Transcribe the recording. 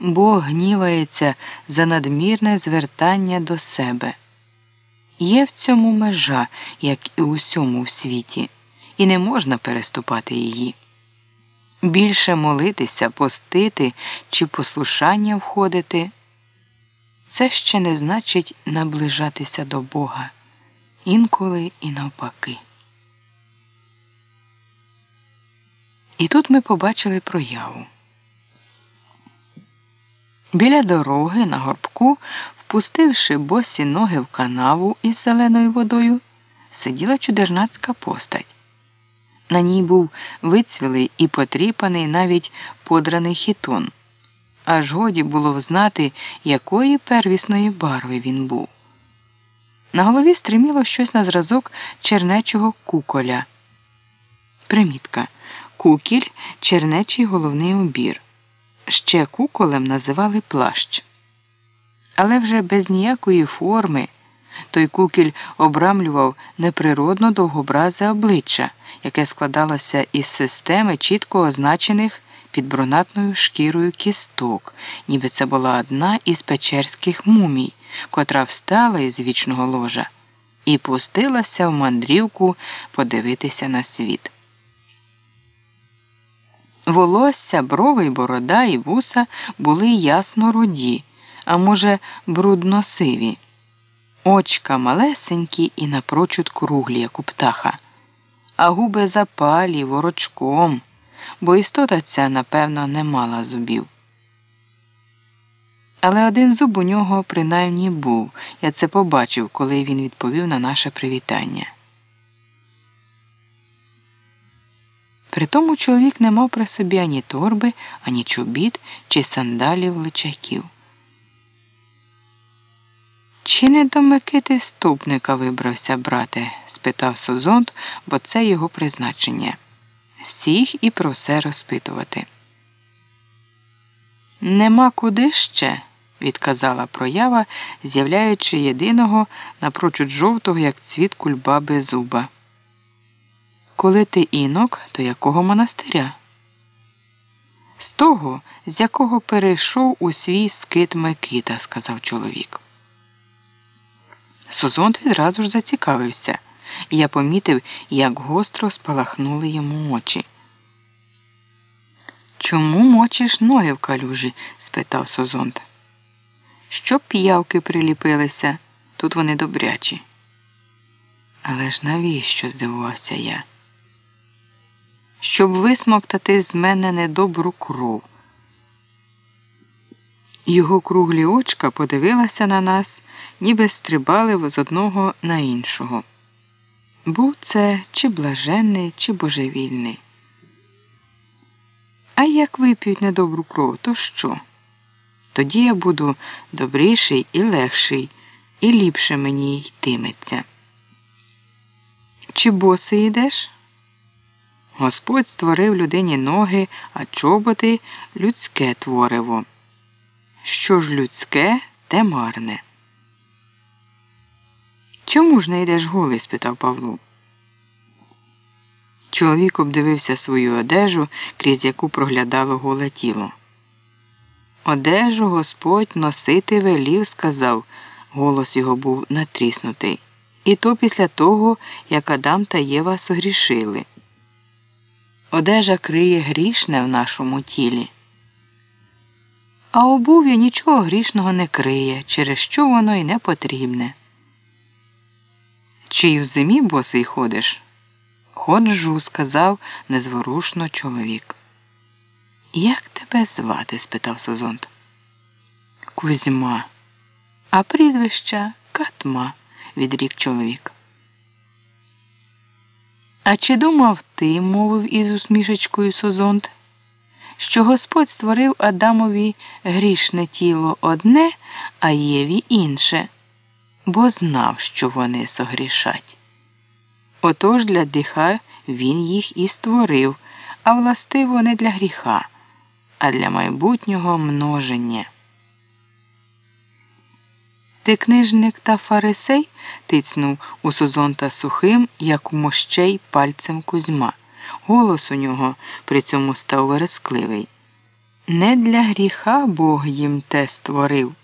Бог гнівається за надмірне звертання до себе. Є в цьому межа, як і усьому в світі, і не можна переступати її. Більше молитися, постити чи послушання входити це ще не значить наближатися до Бога інколи і навпаки. І тут ми побачили прояву. Біля дороги на горбку, впустивши босі ноги в канаву із зеленою водою, сиділа чудернацька постать. На ній був вицвілий і потріпаний навіть подраний хітон. Аж годі було взнати, якої первісної барви він був. На голові стриміло щось на зразок чернечого куколя. Примітка. Кукіль чернечий головний убір. Ще куколем називали плащ. Але вже без ніякої форми той кукіль обрамлював неприродно довгобразе обличчя, яке складалося із системи чітко означених під бронатною шкірою кісток, ніби це була одна із печерських мумій, котра встала із вічного ложа і пустилася в мандрівку подивитися на світ. Волосся, брови й борода і вуса були ясно руді, а може, брудно-сиві. Очка малесенькі і напрочуд круглі, як у птаха, а губи запалі ворочком, бо істота ця, напевно, не мала зубів. Але один зуб у нього принаймні був. Я це побачив, коли він відповів на наше привітання. Притому чоловік не мав при собі ані торби, ані чобіт чи сандалів личаків. Чи не до Микити ступника вибрався, брате? спитав Созонт, бо це його призначення. Всіх і про все розпитувати. Нема куди ще, відказала проява, з'являючи єдиного напрочуд жовтого, як цвіт кульбаби зуба. Коли ти інок, то якого монастиря? З того, з якого перейшов у свій скит Микита, сказав чоловік. Созонт відразу ж зацікавився, і я помітив, як гостро спалахнули йому очі. Чому мочиш ноги в калюжі? спитав Созонт. Щоб п'явки приліпилися, тут вони добрячі. Але ж навіщо? здивувався я щоб висмоктати з мене недобру кров. Його круглі очка подивилася на нас, ніби стрибали з одного на іншого. Був це чи блаженний, чи божевільний. А як вип'ють недобру кров, то що? Тоді я буду добріший і легший, і ліпше мені йтиметься. Чи боси йдеш? Господь створив людині ноги, а чоботи людське твориво. Що ж людське, те марне. Чому ж не йдеш голий? спитав Павло. Чоловік обдивився свою одежу, крізь яку проглядало голе тіло. Одежу Господь носити велів, сказав, голос його був натріснутий. І то після того, як Адам та Єва согрішили. Одежа криє грішне в нашому тілі. А обув'я нічого грішного не криє, через що воно й не потрібне. Чи й у зимі босий ходиш? Ходжу, сказав незворушно чоловік. Як тебе звати? спитав Созонт. Кузьма, а прізвища Катма, відрік чоловік. А чи думав ти, мовив із усмішечкою Созонт, що Господь створив Адамові грішне тіло одне, а Єві інше, бо знав, що вони согрішать. Отож для диха він їх і створив, а властиво не для гріха, а для майбутнього множення. Ти книжник та фарисей? тицнув у Созонта сухим, як у мощей пальцем Кузьма. Голос у нього при цьому став верескливий. Не для гріха Бог їм те створив.